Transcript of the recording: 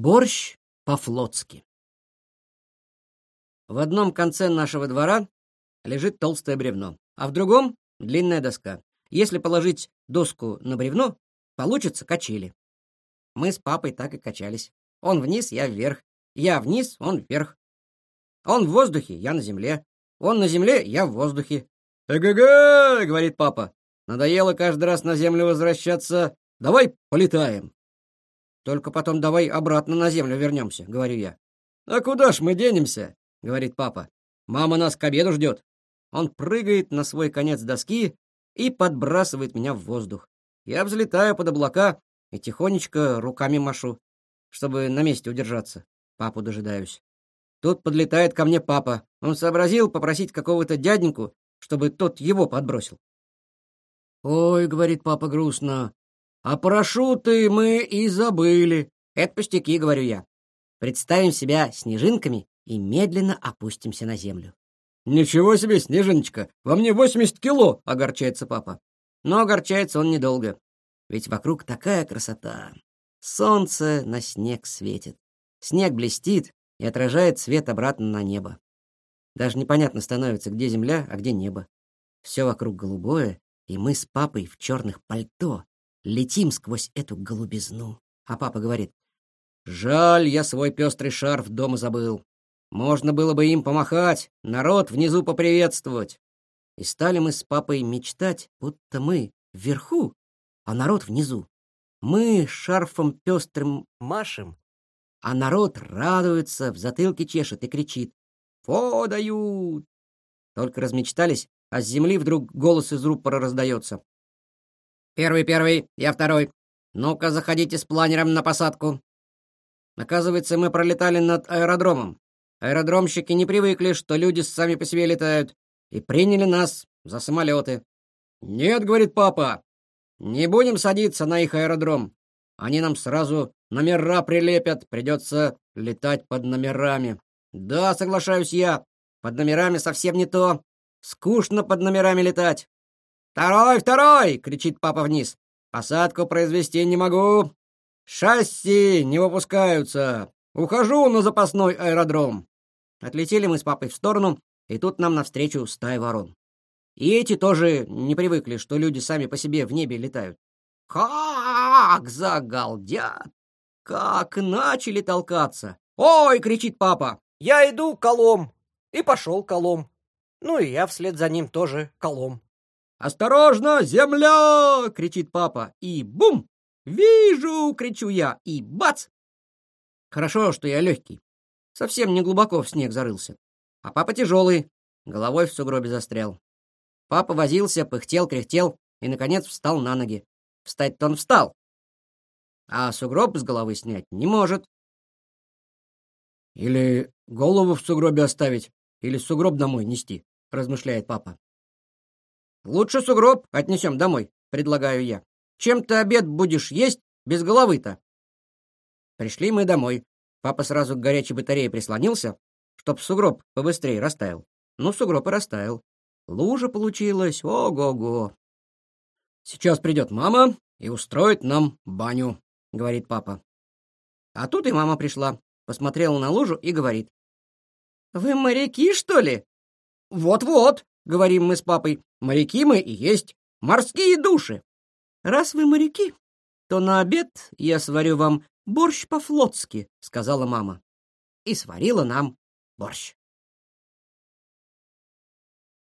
Борщ по-флотски. В одном конце нашего двора лежит толстое бревно, а в другом — длинная доска. Если положить доску на бревно, получится качели. Мы с папой так и качались. Он вниз, я вверх. Я вниз, он вверх. Он в воздухе, я на земле. Он на земле, я в воздухе. «Эгэ-гэ!» — говорит папа. «Надоело каждый раз на землю возвращаться. Давай полетаем». «Только потом давай обратно на землю вернемся», — говорю я. «А куда ж мы денемся?» — говорит папа. «Мама нас к обеду ждет». Он прыгает на свой конец доски и подбрасывает меня в воздух. Я взлетаю под облака и тихонечко руками машу, чтобы на месте удержаться. Папу дожидаюсь. Тут подлетает ко мне папа. Он сообразил попросить какого-то дяденьку, чтобы тот его подбросил. «Ой», — говорит папа грустно, — «а парашюты мы и забыли». «Это пустяки», — говорю я. Представим себя снежинками и медленно опустимся на землю. «Ничего себе, снежиночка! Во мне восемьдесят кило!» — огорчается папа. Но огорчается он недолго, ведь вокруг такая красота. Солнце на снег светит. Снег блестит и отражает свет обратно на небо. Даже непонятно становится, где земля, а где небо. Все вокруг голубое, и мы с папой в черных пальто летим сквозь эту голубизну. А папа говорит, «Жаль, я свой пестрый шарф дома забыл. Можно было бы им помахать, народ внизу поприветствовать». И стали мы с папой мечтать, будто мы вверху, а народ внизу. Мы шарфом пестрым машем, а народ радуется, в затылке чешет и кричит «Фо дают!». Только размечтались, а с земли вдруг голос из рупора раздается. «Первый, первый, я второй. Ну-ка, заходите с планером на посадку». Оказывается, мы пролетали над аэродромом. Аэродромщики не привыкли, что люди сами по себе летают, и приняли нас за самолеты. «Нет», — говорит папа, — «не будем садиться на их аэродром. Они нам сразу номера прилепят, придется летать под номерами. Да, соглашаюсь я, под номерами совсем не то. Скучно под номерами летать. «Второй, второй!» — кричит папа вниз. «Посадку произвести не могу. Шасси не выпускаются. Ухожу на запасной аэродром». Отлетели мы с папой в сторону, и тут нам навстречу стая ворон. И эти тоже не привыкли, что люди сами по себе в небе летают. Как загалдят! Как начали толкаться! «Ой!» — кричит папа. «Я иду колом!» И пошел колом. Ну и я вслед за ним тоже колом. «Осторожно, земля!» — кричит папа. И бум! «Вижу!» — кричу я. И бац! Хорошо, что я легкий. Совсем не глубоко в снег зарылся. А папа тяжелый, головой в сугробе застрял. Папа возился, пыхтел, кряхтел и, наконец, встал на ноги. Встать-то он встал, а сугроб с головы снять не может. Или голову в сугробе оставить, или сугроб домой нести, размышляет папа. Лучше сугроб отнесем домой, предлагаю я. Чем ты обед будешь есть без головы-то? Пришли мы домой. Папа сразу к горячей батарее прислонился, чтоб сугроб побыстрее растаял. Ну, сугроб и растаял. Лужа получилась, ого-го. Сейчас придет мама и устроит нам баню, говорит папа. А тут и мама пришла, посмотрела на лужу и говорит. Вы моряки, что ли? Вот-вот, говорим мы с папой. Моряки мы и есть, морские души. Раз вы моряки, то на обед я сварю вам борщ по-флотски, сказала мама. И сварила нам борщ.